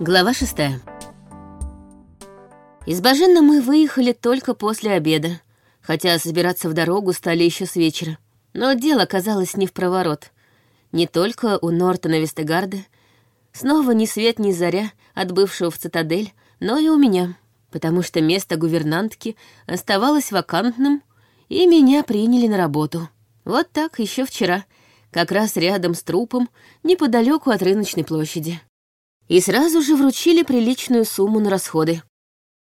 Глава шестая. Из Бажена мы выехали только после обеда, хотя собираться в дорогу стали еще с вечера. Но дело оказалось не в проворот. Не только у Нортона Вестегарда, снова ни свет ни заря от бывшего в цитадель, но и у меня, потому что место гувернантки оставалось вакантным, и меня приняли на работу. Вот так еще вчера, как раз рядом с трупом, неподалеку от рыночной площади. И сразу же вручили приличную сумму на расходы.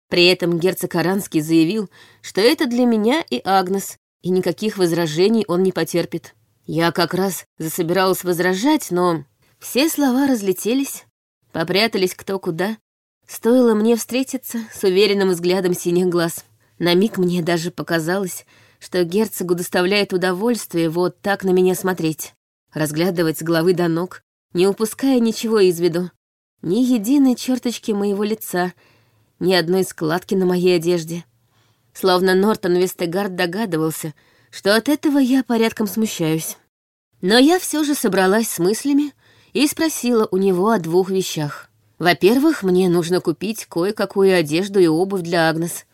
При этом герцог Аранский заявил, что это для меня и Агнес, и никаких возражений он не потерпит. Я как раз засобиралась возражать, но все слова разлетелись, попрятались кто куда. Стоило мне встретиться с уверенным взглядом синих глаз. На миг мне даже показалось, что герцогу доставляет удовольствие вот так на меня смотреть, разглядывать с головы до ног, не упуская ничего из виду. Ни единой черточки моего лица — ни одной складки на моей одежде. Словно Нортон Вестегард догадывался, что от этого я порядком смущаюсь. Но я все же собралась с мыслями и спросила у него о двух вещах. Во-первых, мне нужно купить кое-какую одежду и обувь для Агнес.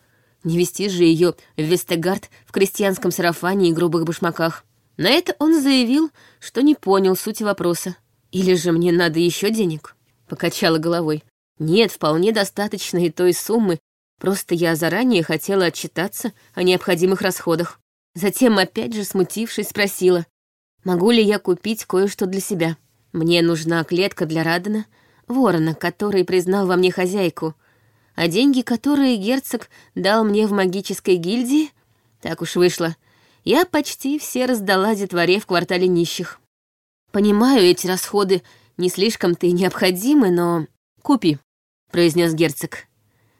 Не вести же ее в Вестегард в крестьянском сарафане и грубых башмаках. На это он заявил, что не понял сути вопроса. Или же мне надо еще денег? Покачала головой. Нет, вполне достаточно и той суммы, просто я заранее хотела отчитаться о необходимых расходах. Затем, опять же смутившись, спросила, могу ли я купить кое-что для себя. Мне нужна клетка для Радена, ворона, который признал во мне хозяйку, а деньги, которые герцог дал мне в магической гильдии, так уж вышло, я почти все раздала детворе в квартале нищих. Понимаю, эти расходы не слишком-то и необходимы, но купи произнес герцог.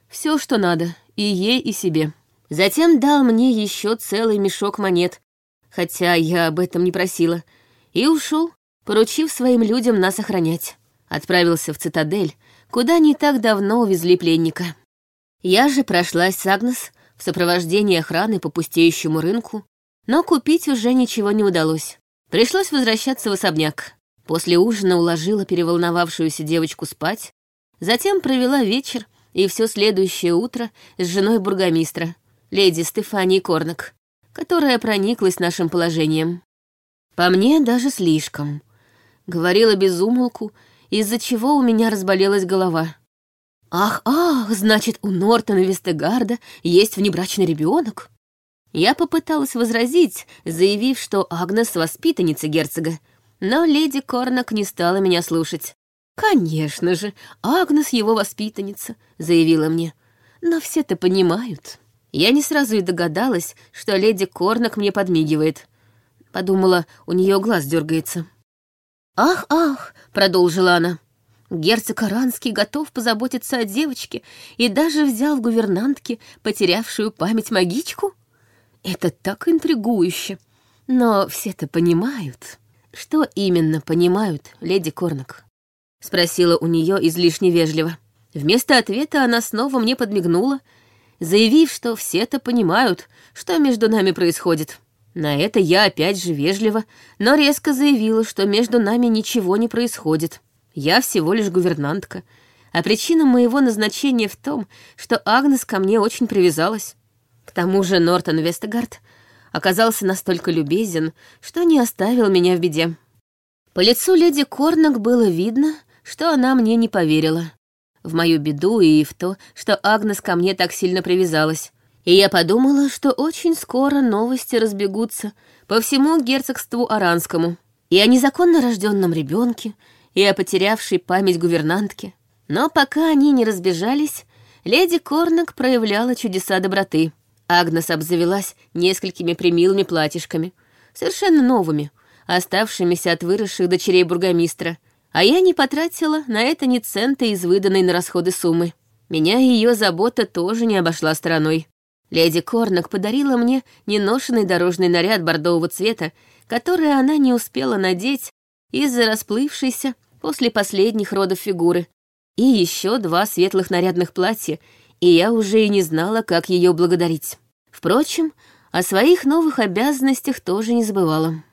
Все, что надо, и ей, и себе. Затем дал мне еще целый мешок монет, хотя я об этом не просила, и ушел, поручив своим людям нас охранять. Отправился в цитадель, куда не так давно увезли пленника. Я же прошлась с Агнес в сопровождении охраны по пустеющему рынку, но купить уже ничего не удалось. Пришлось возвращаться в особняк. После ужина уложила переволновавшуюся девочку спать, Затем провела вечер и все следующее утро с женой бургомистра, леди Стефании Корнак, которая прониклась нашим положением. По мне даже слишком. Говорила без умолку, из-за чего у меня разболелась голова. «Ах, ах, значит, у Нортона Вестегарда есть внебрачный ребенок. Я попыталась возразить, заявив, что Агнес — воспитанница герцога, но леди Корнак не стала меня слушать. «Конечно же, Агнес его воспитанница», — заявила мне. «Но все-то понимают». Я не сразу и догадалась, что леди Корнак мне подмигивает. Подумала, у нее глаз дергается. «Ах, ах!» — продолжила она. Герцог Аранский готов позаботиться о девочке и даже взял в гувернантке потерявшую память магичку? Это так интригующе. Но все-то понимают. Что именно понимают, леди Корнак? — спросила у нее излишне вежливо. Вместо ответа она снова мне подмигнула, заявив, что все-то понимают, что между нами происходит. На это я опять же вежливо, но резко заявила, что между нами ничего не происходит. Я всего лишь гувернантка, а причина моего назначения в том, что Агнес ко мне очень привязалась. К тому же Нортон Вестегард оказался настолько любезен, что не оставил меня в беде. По лицу леди Корнак было видно, что она мне не поверила. В мою беду и в то, что Агнес ко мне так сильно привязалась. И я подумала, что очень скоро новости разбегутся по всему герцогству Аранскому. И о незаконно рожденном ребенке, и о потерявшей память гувернантке. Но пока они не разбежались, леди Корнак проявляла чудеса доброты. Агнес обзавелась несколькими примилыми платьишками, совершенно новыми, оставшимися от выросших дочерей бургомистра — а я не потратила на это ни цента из выданной на расходы суммы. Меня ее забота тоже не обошла стороной. Леди Корнак подарила мне неношенный дорожный наряд бордового цвета, который она не успела надеть из-за расплывшейся после последних родов фигуры, и еще два светлых нарядных платья, и я уже и не знала, как ее благодарить. Впрочем, о своих новых обязанностях тоже не забывала.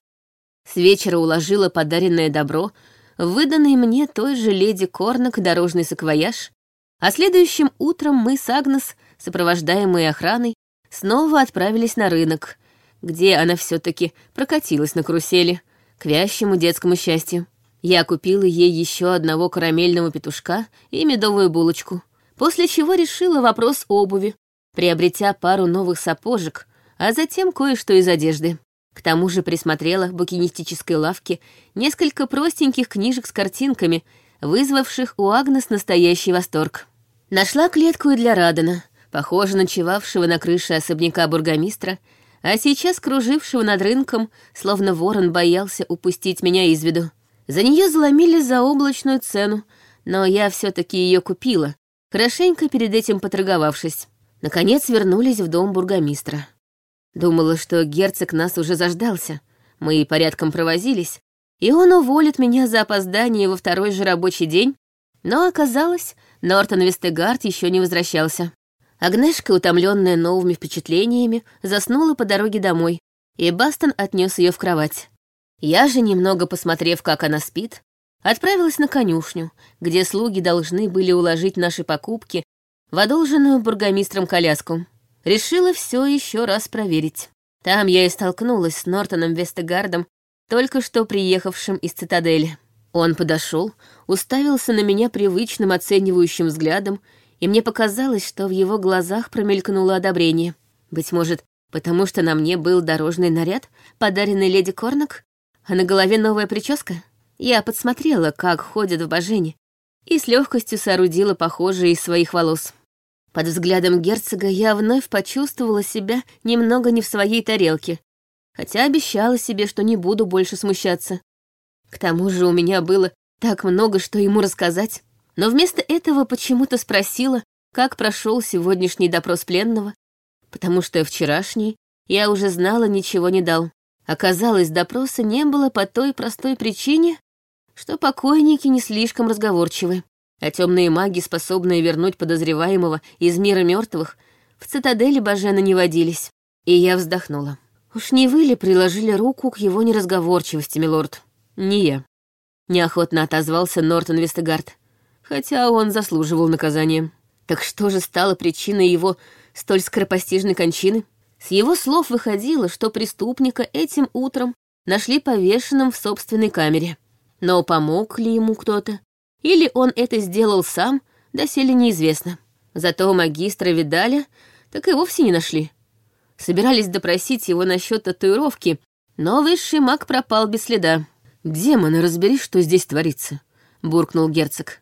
С вечера уложила подаренное добро выданный мне той же леди Корнак дорожный саквояж, а следующим утром мы с Агнес, сопровождаемые охраной, снова отправились на рынок, где она все таки прокатилась на карусели, к вящему детскому счастью. Я купила ей еще одного карамельного петушка и медовую булочку, после чего решила вопрос обуви, приобретя пару новых сапожек, а затем кое-что из одежды. К тому же присмотрела в букинистической лавке несколько простеньких книжек с картинками, вызвавших у Агнес настоящий восторг. Нашла клетку и для Радана, похоже ночевавшего на крыше особняка бургомистра, а сейчас кружившего над рынком, словно ворон боялся упустить меня из виду. За нее заломили за облачную цену, но я все таки ее купила, хорошенько перед этим поторговавшись. Наконец вернулись в дом бургомистра. Думала, что герцог нас уже заждался. Мы порядком провозились, и он уволит меня за опоздание во второй же рабочий день, но оказалось, Нортон Вестегард еще не возвращался. Агнешка, утомленная новыми впечатлениями, заснула по дороге домой, и Бастон отнес ее в кровать. Я же, немного посмотрев, как она спит, отправилась на конюшню, где слуги должны были уложить наши покупки в одолженную бургомистром коляску. Решила все еще раз проверить. Там я и столкнулась с Нортоном Вестегардом, только что приехавшим из цитадели. Он подошел, уставился на меня привычным оценивающим взглядом и мне показалось, что в его глазах промелькнуло одобрение. Быть может, потому что на мне был дорожный наряд, подаренный леди Корнак, а на голове новая прическа? Я подсмотрела, как ходят в божене, и с легкостью соорудила похожие из своих волос. Под взглядом герцога я вновь почувствовала себя немного не в своей тарелке, хотя обещала себе, что не буду больше смущаться. К тому же у меня было так много, что ему рассказать но вместо этого почему-то спросила, как прошел сегодняшний допрос пленного, потому что вчерашний я уже знала, ничего не дал. Оказалось, допроса не было по той простой причине, что покойники не слишком разговорчивы, а темные маги, способные вернуть подозреваемого из мира мертвых, в цитадели Бажена не водились. И я вздохнула. Уж не вы ли приложили руку к его неразговорчивости, милорд? Не я. Неохотно отозвался Нортон Вестегард хотя он заслуживал наказания. Так что же стало причиной его столь скоропостижной кончины? С его слов выходило, что преступника этим утром нашли повешенным в собственной камере. Но помог ли ему кто-то? Или он это сделал сам, доселе неизвестно. Зато магистра Видаля так и вовсе не нашли. Собирались допросить его насчет татуировки, но высший маг пропал без следа. «Демоны, разбери, что здесь творится», — буркнул герцог.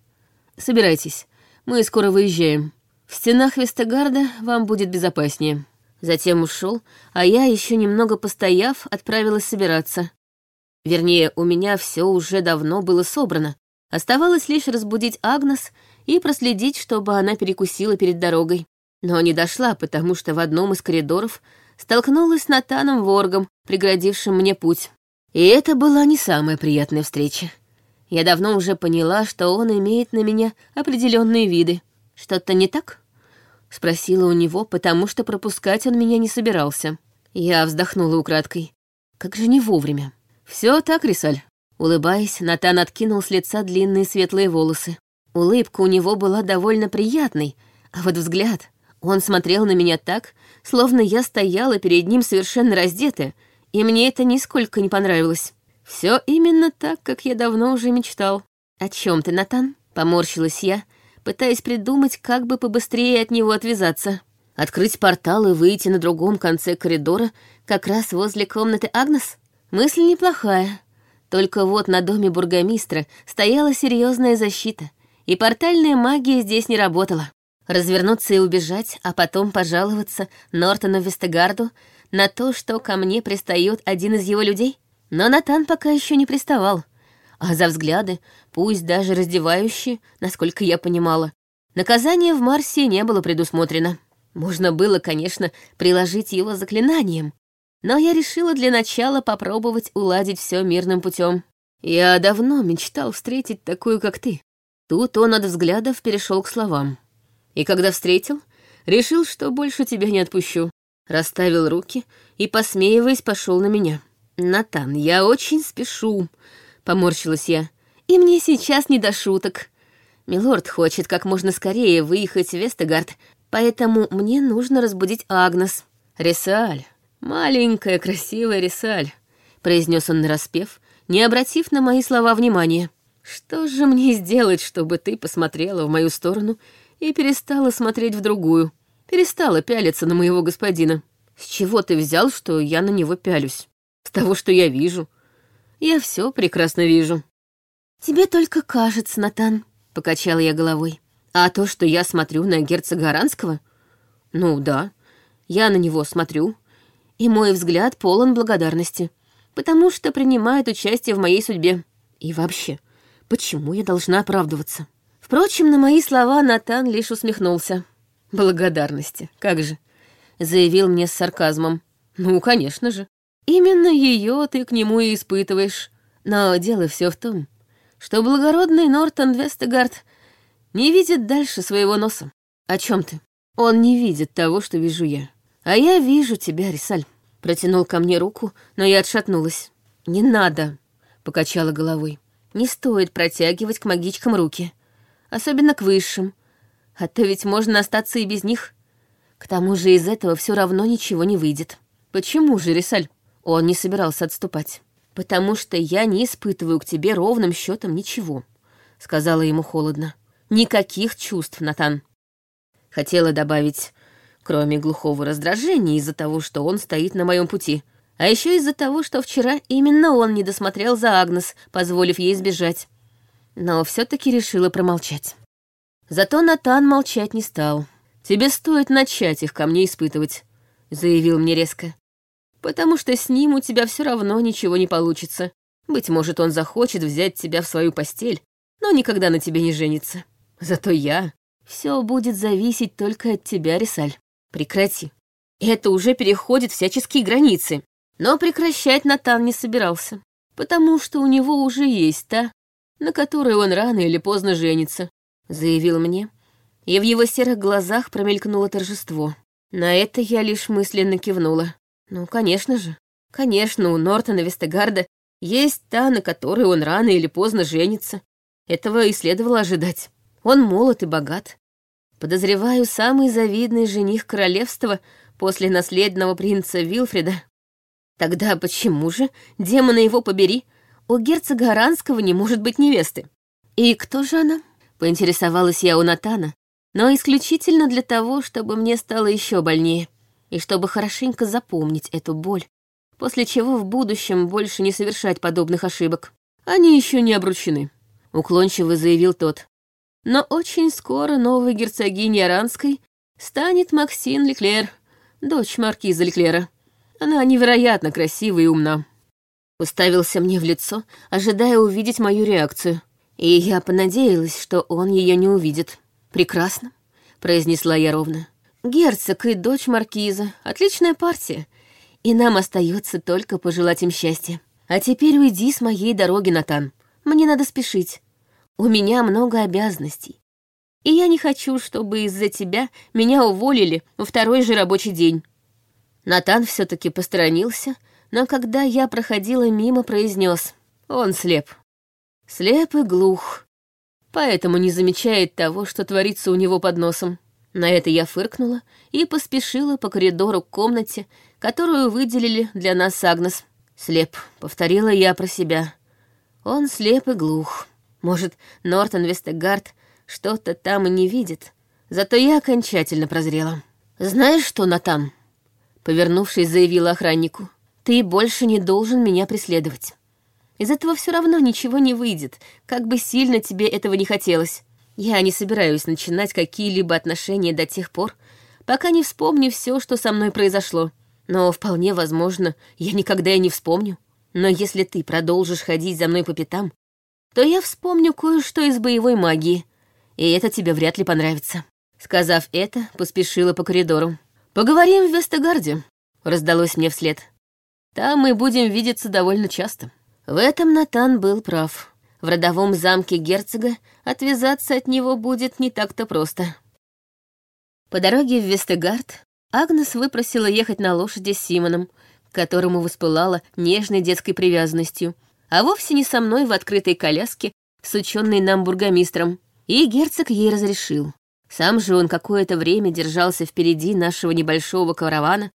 Собирайтесь, мы скоро выезжаем. В стенах Вестегарда вам будет безопаснее». Затем ушел, а я, еще немного постояв, отправилась собираться. Вернее, у меня все уже давно было собрано. Оставалось лишь разбудить Агнес и проследить, чтобы она перекусила перед дорогой. Но не дошла, потому что в одном из коридоров столкнулась с Натаном Воргом, преградившим мне путь. И это была не самая приятная встреча. Я давно уже поняла, что он имеет на меня определенные виды. Что-то не так? Спросила у него, потому что пропускать он меня не собирался. Я вздохнула украдкой. Как же не вовремя. Все так, Рисаль. Улыбаясь, Натан откинул с лица длинные светлые волосы. Улыбка у него была довольно приятной, а вот взгляд... Он смотрел на меня так, словно я стояла перед ним совершенно раздетая, и мне это нисколько не понравилось. Все именно так, как я давно уже мечтал. О чем ты, Натан? Поморщилась я, пытаясь придумать, как бы побыстрее от него отвязаться. Открыть портал и выйти на другом конце коридора, как раз возле комнаты Агнес? Мысль неплохая. Только вот на доме бургомистра стояла серьезная защита, и портальная магия здесь не работала. Развернуться и убежать, а потом пожаловаться Нортону Вестегарду на то, что ко мне пристает один из его людей? Но Натан пока еще не приставал, а за взгляды, пусть даже раздевающие, насколько я понимала, наказание в Марсе не было предусмотрено. Можно было, конечно, приложить его заклинанием, но я решила для начала попробовать уладить все мирным путем. Я давно мечтал встретить такую, как ты. Тут он от взглядов перешел к словам. И когда встретил, решил, что больше тебя не отпущу. Расставил руки и, посмеиваясь, пошел на меня. «Натан, я очень спешу», — поморщилась я. И мне сейчас не до шуток. Милорд хочет как можно скорее выехать в Вестегард, поэтому мне нужно разбудить Агнес. Рисаль, маленькая красивая Рисаль, произнес он нараспев, не обратив на мои слова внимания. Что же мне сделать, чтобы ты посмотрела в мою сторону и перестала смотреть в другую? Перестала пялиться на моего господина. С чего ты взял, что я на него пялюсь? С того, что я вижу. Я все прекрасно вижу. Тебе только кажется, Натан, покачала я головой. А то, что я смотрю на герцога Аранского? Ну да, я на него смотрю, и мой взгляд полон благодарности, потому что принимает участие в моей судьбе. И вообще, почему я должна оправдываться? Впрочем, на мои слова Натан лишь усмехнулся. «Благодарности, как же», — заявил мне с сарказмом. «Ну, конечно же. Именно ее ты к нему и испытываешь. Но дело все в том, что благородный Нортон Вестегард не видит дальше своего носа. О чем ты? Он не видит того, что вижу я. А я вижу тебя, Рисаль. Протянул ко мне руку, но я отшатнулась. Не надо, покачала головой. Не стоит протягивать к магичкам руки. Особенно к высшим. А то ведь можно остаться и без них. К тому же из этого все равно ничего не выйдет. Почему же, Рисаль? Он не собирался отступать потому что я не испытываю к тебе ровным счетом ничего», — сказала ему холодно. «Никаких чувств, Натан». Хотела добавить, кроме глухого раздражения из-за того, что он стоит на моем пути, а еще из-за того, что вчера именно он не досмотрел за Агнес, позволив ей сбежать. Но все таки решила промолчать. Зато Натан молчать не стал. «Тебе стоит начать их ко мне испытывать», — заявил мне резко потому что с ним у тебя все равно ничего не получится. Быть может, он захочет взять тебя в свою постель, но никогда на тебе не женится. Зато я... Все будет зависеть только от тебя, Рисаль. Прекрати. Это уже переходит всяческие границы. Но прекращать Натан не собирался, потому что у него уже есть та, на которой он рано или поздно женится, заявил мне, и в его серых глазах промелькнуло торжество. На это я лишь мысленно кивнула. Ну, конечно же. Конечно, у Нортона Вестегарда есть та, на которой он рано или поздно женится. Этого и следовало ожидать. Он молод и богат. Подозреваю, самый завидный жених королевства после наследного принца Вилфрида. Тогда почему же, демона его побери, у герцога Аранского не может быть невесты? И кто же она? Поинтересовалась я у Натана, но исключительно для того, чтобы мне стало еще больнее и чтобы хорошенько запомнить эту боль, после чего в будущем больше не совершать подобных ошибок. Они еще не обручены, уклончиво заявил тот. Но очень скоро новой герцогиней Аранской станет Максин Леклер, дочь маркиза Леклера. Она невероятно красива и умна. Уставился мне в лицо, ожидая увидеть мою реакцию. И я понадеялась, что он ее не увидит. «Прекрасно», — произнесла я ровно. Герцог и дочь маркиза — отличная партия, и нам остается только пожелать им счастья. А теперь уйди с моей дороги, Натан. Мне надо спешить. У меня много обязанностей. И я не хочу, чтобы из-за тебя меня уволили во второй же рабочий день. Натан все таки посторонился, но когда я проходила мимо, произнес: Он слеп. Слеп и глух. Поэтому не замечает того, что творится у него под носом. На это я фыркнула и поспешила по коридору к комнате, которую выделили для нас Агнес. «Слеп», — повторила я про себя. «Он слеп и глух. Может, Нортон Вестегард что-то там и не видит. Зато я окончательно прозрела. Знаешь что, Натан?» Повернувшись, заявила охраннику. «Ты больше не должен меня преследовать. Из этого все равно ничего не выйдет, как бы сильно тебе этого не хотелось. Я не собираюсь начинать какие-либо отношения до тех пор, пока не вспомню все, что со мной произошло. Но вполне возможно, я никогда и не вспомню. Но если ты продолжишь ходить за мной по пятам, то я вспомню кое-что из боевой магии, и это тебе вряд ли понравится». Сказав это, поспешила по коридору. «Поговорим в Вестегарде», — раздалось мне вслед. «Там мы будем видеться довольно часто». В этом Натан был прав в родовом замке герцога отвязаться от него будет не так-то просто. По дороге в Вестегард Агнес выпросила ехать на лошади с Симоном, которому воспылала нежной детской привязанностью, а вовсе не со мной в открытой коляске сученный нам бургомистром, и герцог ей разрешил. Сам же он какое-то время держался впереди нашего небольшого каравана,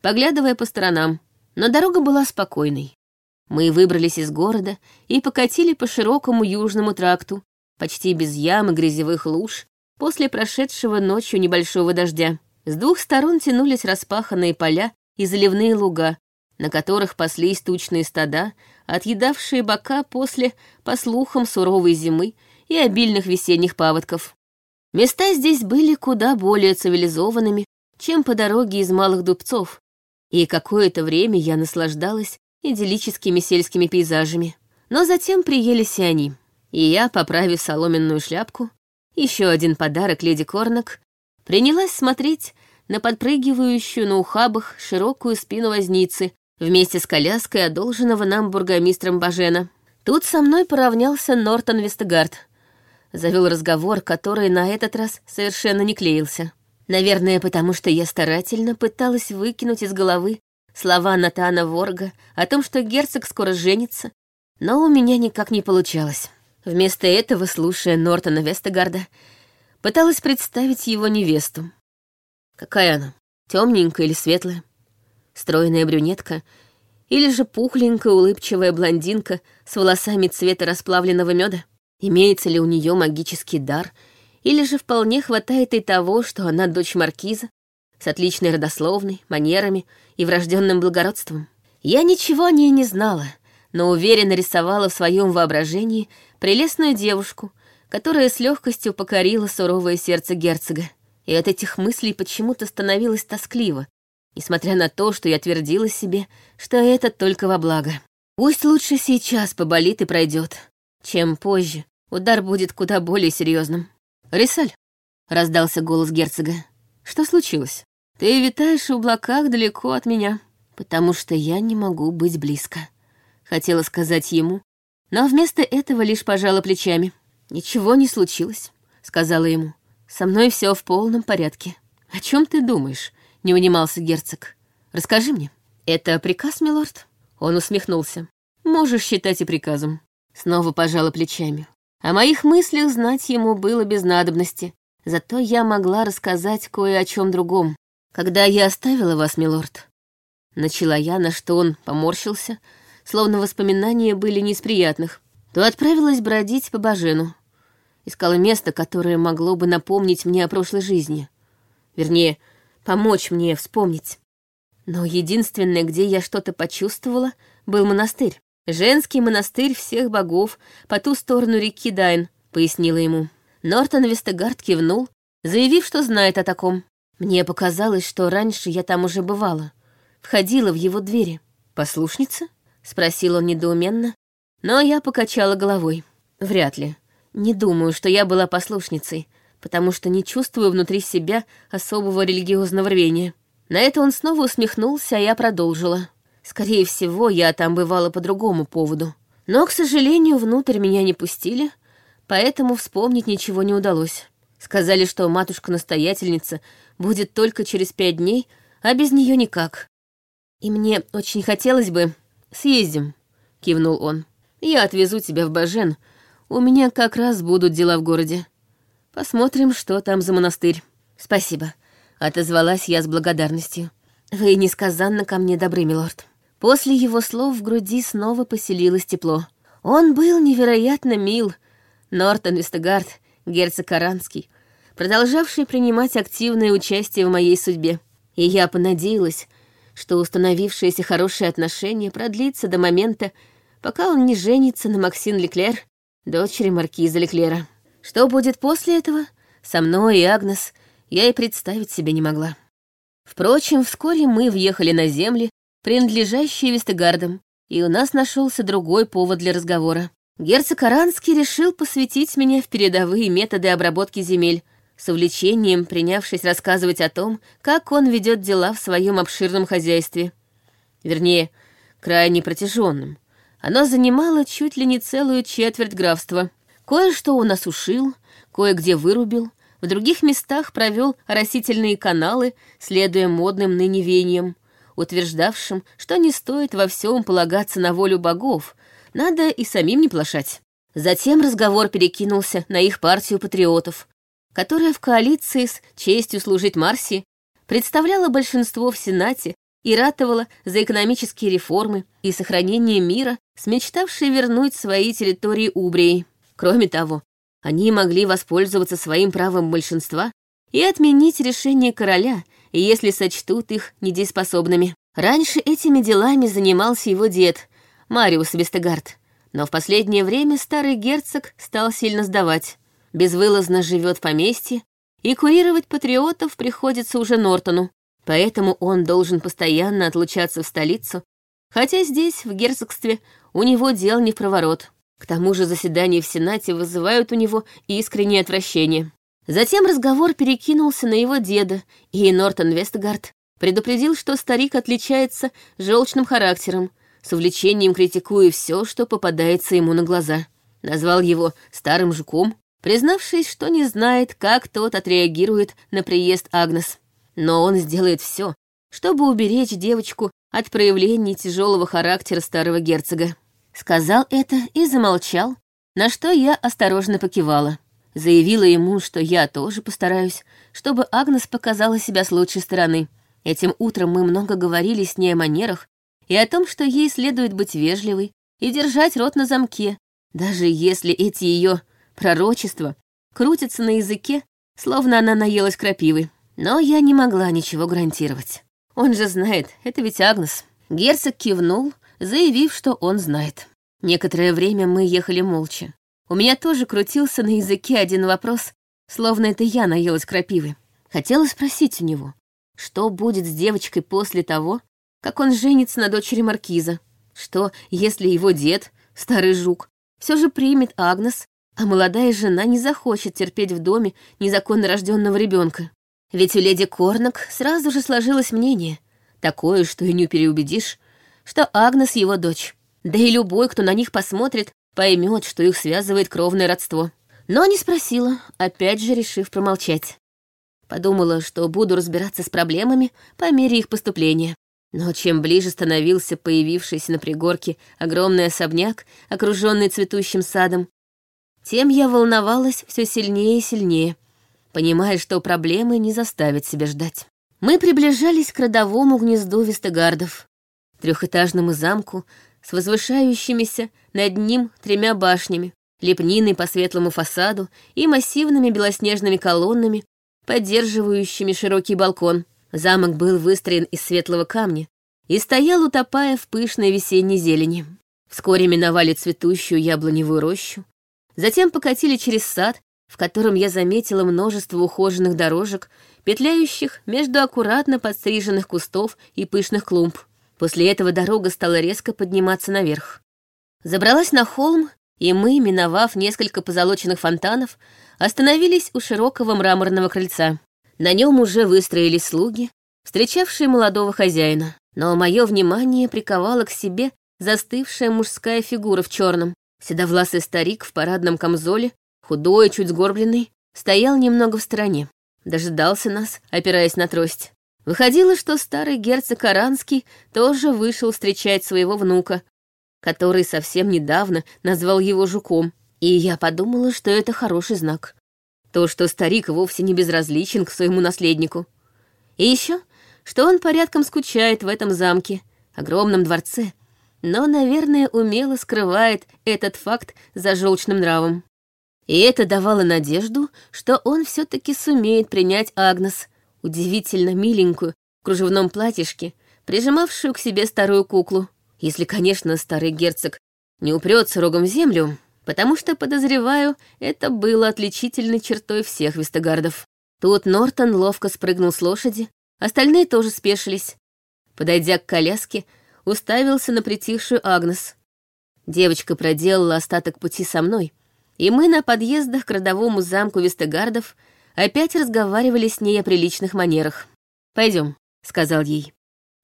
поглядывая по сторонам, но дорога была спокойной. Мы выбрались из города и покатили по широкому южному тракту, почти без ям и грязевых луж, после прошедшего ночью небольшого дождя. С двух сторон тянулись распаханные поля и заливные луга, на которых паслись тучные стада, отъедавшие бока после, по слухам, суровой зимы и обильных весенних паводков. Места здесь были куда более цивилизованными, чем по дороге из Малых Дубцов, и какое-то время я наслаждалась идиллическими сельскими пейзажами. Но затем приелись и они, и я, поправив соломенную шляпку, еще один подарок леди Корнак, принялась смотреть на подпрыгивающую на ухабах широкую спину возницы вместе с коляской, одолженного нам бургомистром Бажена. Тут со мной поравнялся Нортон Вестегард. Завел разговор, который на этот раз совершенно не клеился. Наверное, потому что я старательно пыталась выкинуть из головы слова Натана Ворга о том, что герцог скоро женится, но у меня никак не получалось. Вместо этого, слушая Нортона Вестегарда, пыталась представить его невесту. Какая она? Темненькая или светлая? Стройная брюнетка или же пухленькая улыбчивая блондинка с волосами цвета расплавленного меда? Имеется ли у нее магический дар, или же вполне хватает и того, что она дочь маркиза, с отличной родословной, манерами и врожденным благородством? Я ничего о ней не знала, но уверенно рисовала в своем воображении прелестную девушку, которая с легкостью покорила суровое сердце герцога. И от этих мыслей почему-то становилось тоскливо, несмотря на то, что я твердила себе, что это только во благо. Пусть лучше сейчас поболит и пройдет, чем позже. Удар будет куда более серьезным. «Рисаль», — раздался голос герцога, — «что случилось? Ты витаешь в облаках далеко от меня, потому что я не могу быть близко». Хотела сказать ему, но вместо этого лишь пожала плечами. «Ничего не случилось», — сказала ему. «Со мной все в полном порядке». «О чем ты думаешь?» — не унимался герцог. «Расскажи мне». «Это приказ, милорд?» Он усмехнулся. «Можешь считать и приказом». Снова пожала плечами. О моих мыслях знать ему было без надобности. Зато я могла рассказать кое о чем другом. Когда я оставила вас, милорд, начала я, на что он поморщился, словно воспоминания были не из приятных, то отправилась бродить по Бажену. Искала место, которое могло бы напомнить мне о прошлой жизни. Вернее, помочь мне вспомнить. Но единственное, где я что-то почувствовала, был монастырь. «Женский монастырь всех богов по ту сторону реки Дайн», — пояснила ему. Нортон Вестегард кивнул, заявив, что знает о таком. Мне показалось, что раньше я там уже бывала. Входила в его двери. «Послушница?» — спросил он недоуменно, но я покачала головой. Вряд ли. Не думаю, что я была послушницей, потому что не чувствую внутри себя особого религиозного рвения. На это он снова усмехнулся, а я продолжила. Скорее всего, я там бывала по другому поводу. Но, к сожалению, внутрь меня не пустили, поэтому вспомнить ничего не удалось. Сказали, что матушка-настоятельница будет только через пять дней, а без нее никак. И мне очень хотелось бы «Съездим», — кивнул он. «Я отвезу тебя в Бажен. У меня как раз будут дела в городе. Посмотрим, что там за монастырь». «Спасибо», — отозвалась я с благодарностью. «Вы несказанно ко мне добры, милорд». После его слов в груди снова поселилось тепло. Он был невероятно мил. Нортон Вестегард, герцог Аранский, продолжавший принимать активное участие в моей судьбе. И я понадеялась, что установившиеся хорошие отношения продлится до момента, пока он не женится на Максин Леклер, дочери маркиза Леклера. Что будет после этого, со мной и Агнес, я и представить себе не могла. Впрочем, вскоре мы въехали на земли, принадлежащие Вестегардам, и у нас нашелся другой повод для разговора. Герцог Аранский решил посвятить меня в передовые методы обработки земель, с увлечением принявшись рассказывать о том, как он ведет дела в своем обширном хозяйстве. Вернее, крайне протяженном. Оно занимало чуть ли не целую четверть графства. Кое-что он осушил, кое-где вырубил, в других местах провел растительные каналы, следуя модным ныне веяниям, утверждавшим, что не стоит во всем полагаться на волю богов, надо и самим не плашать. Затем разговор перекинулся на их партию патриотов, которая в коалиции с честью служить Марси представляла большинство в Сенате и ратовала за экономические реформы и сохранение мира, смечтавшие вернуть свои территории Убрии. Кроме того, они могли воспользоваться своим правом большинства и отменить решение короля, если сочтут их недееспособными. Раньше этими делами занимался его дед, Мариус Вестегард, но в последнее время старый герцог стал сильно сдавать. Безвылазно живет в поместье, и курировать патриотов приходится уже Нортону, поэтому он должен постоянно отлучаться в столицу, хотя здесь, в герцогстве, у него дел не в проворот. К тому же заседания в Сенате вызывают у него искреннее отвращение. Затем разговор перекинулся на его деда, и Нортон Вестгард предупредил, что старик отличается желчным характером, с увлечением критикуя все, что попадается ему на глаза. Назвал его старым жуком, признавшись, что не знает, как тот отреагирует на приезд Агнес. Но он сделает все, чтобы уберечь девочку от проявлений тяжелого характера старого герцога. Сказал это и замолчал, на что я осторожно покивала. Заявила ему, что я тоже постараюсь, чтобы Агнес показала себя с лучшей стороны. Этим утром мы много говорили с ней о манерах и о том, что ей следует быть вежливой и держать рот на замке, даже если эти ее пророчества крутятся на языке, словно она наелась крапивы. Но я не могла ничего гарантировать. Он же знает, это ведь Агнес. Герцог кивнул, заявив, что он знает. Некоторое время мы ехали молча. У меня тоже крутился на языке один вопрос, словно это я наелась крапивы. Хотела спросить у него, что будет с девочкой после того, как он женится на дочери Маркиза? Что, если его дед, старый жук, все же примет Агнес, а молодая жена не захочет терпеть в доме незаконно рожденного ребенка? Ведь у леди Корнок сразу же сложилось мнение, такое, что и не переубедишь, что Агнес его дочь. Да и любой, кто на них посмотрит, поймет, что их связывает кровное родство. Но не спросила, опять же решив промолчать. Подумала, что буду разбираться с проблемами по мере их поступления. Но чем ближе становился появившийся на пригорке огромный особняк, окруженный цветущим садом, тем я волновалась все сильнее и сильнее, понимая, что проблемы не заставят себя ждать. Мы приближались к родовому гнезду Вестегардов, трехэтажному замку с возвышающимися над ним тремя башнями, лепниной по светлому фасаду и массивными белоснежными колоннами, поддерживающими широкий балкон. Замок был выстроен из светлого камня и стоял, утопая в пышной весенней зелени. Вскоре миновали цветущую яблоневую рощу, затем покатили через сад, в котором я заметила множество ухоженных дорожек, петляющих между аккуратно подстриженных кустов и пышных клумб. После этого дорога стала резко подниматься наверх. Забралась на холм, и мы, миновав несколько позолоченных фонтанов, остановились у широкого мраморного крыльца. На нем уже выстроились слуги, встречавшие молодого хозяина. Но мое внимание приковало к себе застывшая мужская фигура в черном. Седовласый старик в парадном камзоле, худой, чуть сгорбленный, стоял немного в стороне. Дожидался нас, опираясь на трость. Выходило, что старый герцог Аранский тоже вышел встречать своего внука, который совсем недавно назвал его жуком. И я подумала, что это хороший знак. То, что старик вовсе не безразличен к своему наследнику. И еще, что он порядком скучает в этом замке, огромном дворце, но, наверное, умело скрывает этот факт за желчным нравом. И это давало надежду, что он все таки сумеет принять Агнес, удивительно миленькую, в кружевном платьишке, прижимавшую к себе старую куклу. Если, конечно, старый герцог не упрется рогом в землю, потому что, подозреваю, это было отличительной чертой всех вестегардов. Тут Нортон ловко спрыгнул с лошади, остальные тоже спешились. Подойдя к коляске, уставился на притихшую Агнес. Девочка проделала остаток пути со мной, и мы на подъездах к родовому замку Вестегардов опять разговаривали с ней о приличных манерах. Пойдем, сказал ей.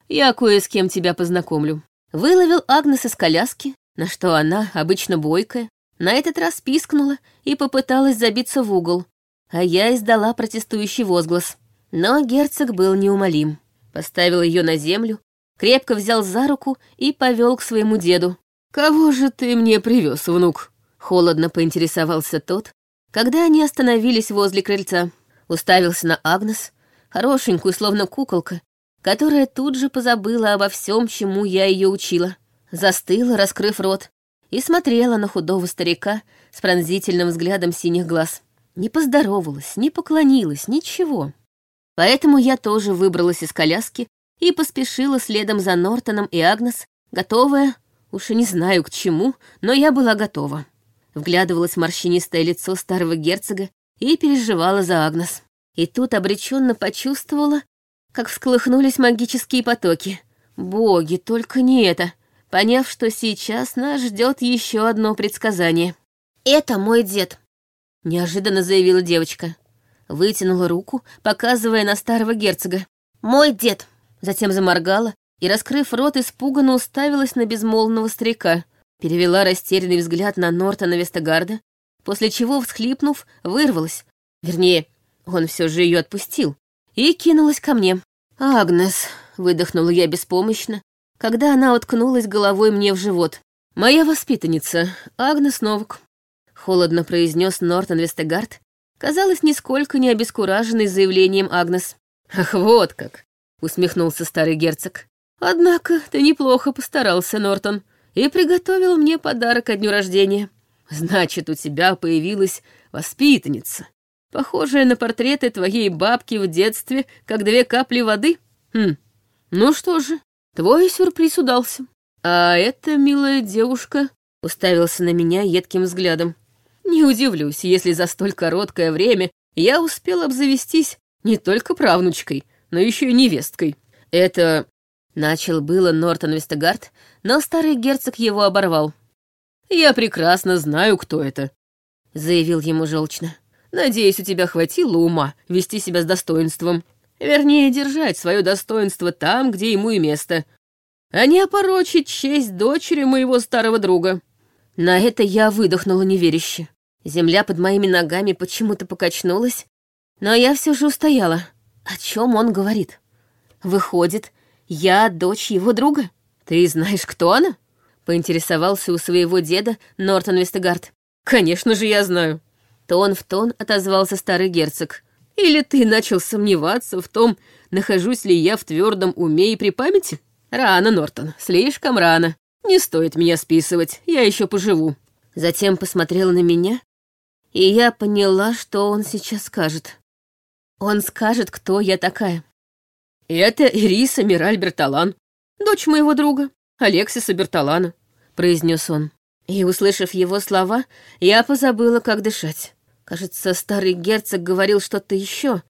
«Я кое с кем тебя познакомлю». Выловил Агнес из коляски, на что она, обычно бойкая, на этот раз пискнула и попыталась забиться в угол, а я издала протестующий возглас. Но герцог был неумолим. Поставил ее на землю, крепко взял за руку и повел к своему деду. «Кого же ты мне привез, внук?» Холодно поинтересовался тот, когда они остановились возле крыльца. Уставился на Агнес, хорошенькую, словно куколка, которая тут же позабыла обо всем, чему я ее учила. Застыла, раскрыв рот, и смотрела на худого старика с пронзительным взглядом синих глаз. Не поздоровалась, не поклонилась, ничего. Поэтому я тоже выбралась из коляски и поспешила следом за Нортоном и Агнес, готовая, уж и не знаю к чему, но я была готова. Вглядывалась в морщинистое лицо старого герцога и переживала за Агнес. И тут обреченно почувствовала, как всколыхнулись магические потоки. Боги, только не это. Поняв, что сейчас нас ждет еще одно предсказание. «Это мой дед», — неожиданно заявила девочка. Вытянула руку, показывая на старого герцога. «Мой дед!» Затем заморгала и, раскрыв рот, испуганно уставилась на безмолвного старика. Перевела растерянный взгляд на Нортона Вестегарда, после чего, всхлипнув, вырвалась. Вернее, он все же ее отпустил. И кинулась ко мне. «Агнес», — выдохнула я беспомощно, когда она уткнулась головой мне в живот. «Моя воспитанница, Агнес Новак», — холодно произнес Нортон Вестегард, казалось, нисколько не обескураженный заявлением Агнес. «Ах, вот как!» — усмехнулся старый герцог. «Однако ты неплохо постарался, Нортон, и приготовил мне подарок ко дню рождения. Значит, у тебя появилась воспитанница, похожая на портреты твоей бабки в детстве, как две капли воды? Хм, ну что же, твой сюрприз удался. А эта милая девушка уставился на меня едким взглядом. Не удивлюсь, если за столь короткое время я успел обзавестись не только правнучкой, но еще и невесткой. Это... Начал было Нортон Вестегард, но старый герцог его оборвал. «Я прекрасно знаю, кто это», — заявил ему желчно. Надеюсь, у тебя хватило ума вести себя с достоинством. Вернее, держать свое достоинство там, где ему и место. А не опорочить честь дочери моего старого друга. На это я выдохнула неверяще. Земля под моими ногами почему-то покачнулась, но я все же устояла. О чем он говорит? Выходит, я дочь его друга? Ты знаешь, кто она? Поинтересовался у своего деда Нортон Вестегард. Конечно же, я знаю. Тон в тон отозвался старый герцог. «Или ты начал сомневаться в том, нахожусь ли я в твердом уме и при памяти? Рано, Нортон, слишком рано. Не стоит меня списывать, я еще поживу». Затем посмотрел на меня, и я поняла, что он сейчас скажет. Он скажет, кто я такая. «Это Ириса Мираль Берталан, дочь моего друга, Алексиса Берталана», — произнес он. И, услышав его слова, я позабыла, как дышать. Кажется, старый герцог говорил что-то еще.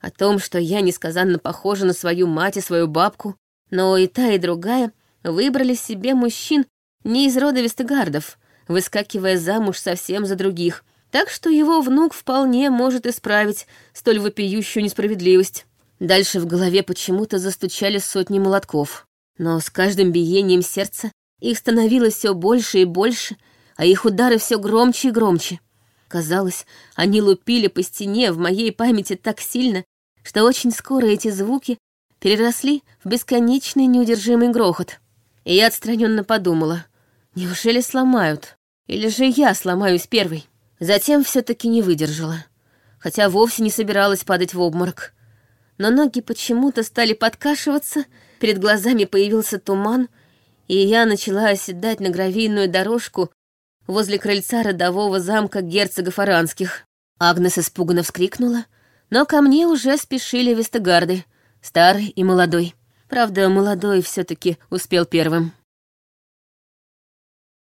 О том, что я несказанно похожа на свою мать и свою бабку, но и та, и другая выбрали себе мужчин не из рода Вестегардов, выскакивая замуж совсем за других, так что его внук вполне может исправить столь вопиющую несправедливость. Дальше в голове почему-то застучали сотни молотков, но с каждым биением сердца их становилось все больше и больше, а их удары все громче и громче. Казалось, они лупили по стене в моей памяти так сильно, что очень скоро эти звуки переросли в бесконечный неудержимый грохот. И я отстраненно подумала, неужели сломают? Или же я сломаюсь первой? Затем все таки не выдержала, хотя вовсе не собиралась падать в обморок. Но ноги почему-то стали подкашиваться, перед глазами появился туман, и я начала оседать на гравийную дорожку возле крыльца родового замка герцогов Аранских. Агнес испуганно вскрикнула, но ко мне уже спешили вестегарды, старый и молодой. Правда, молодой все таки успел первым.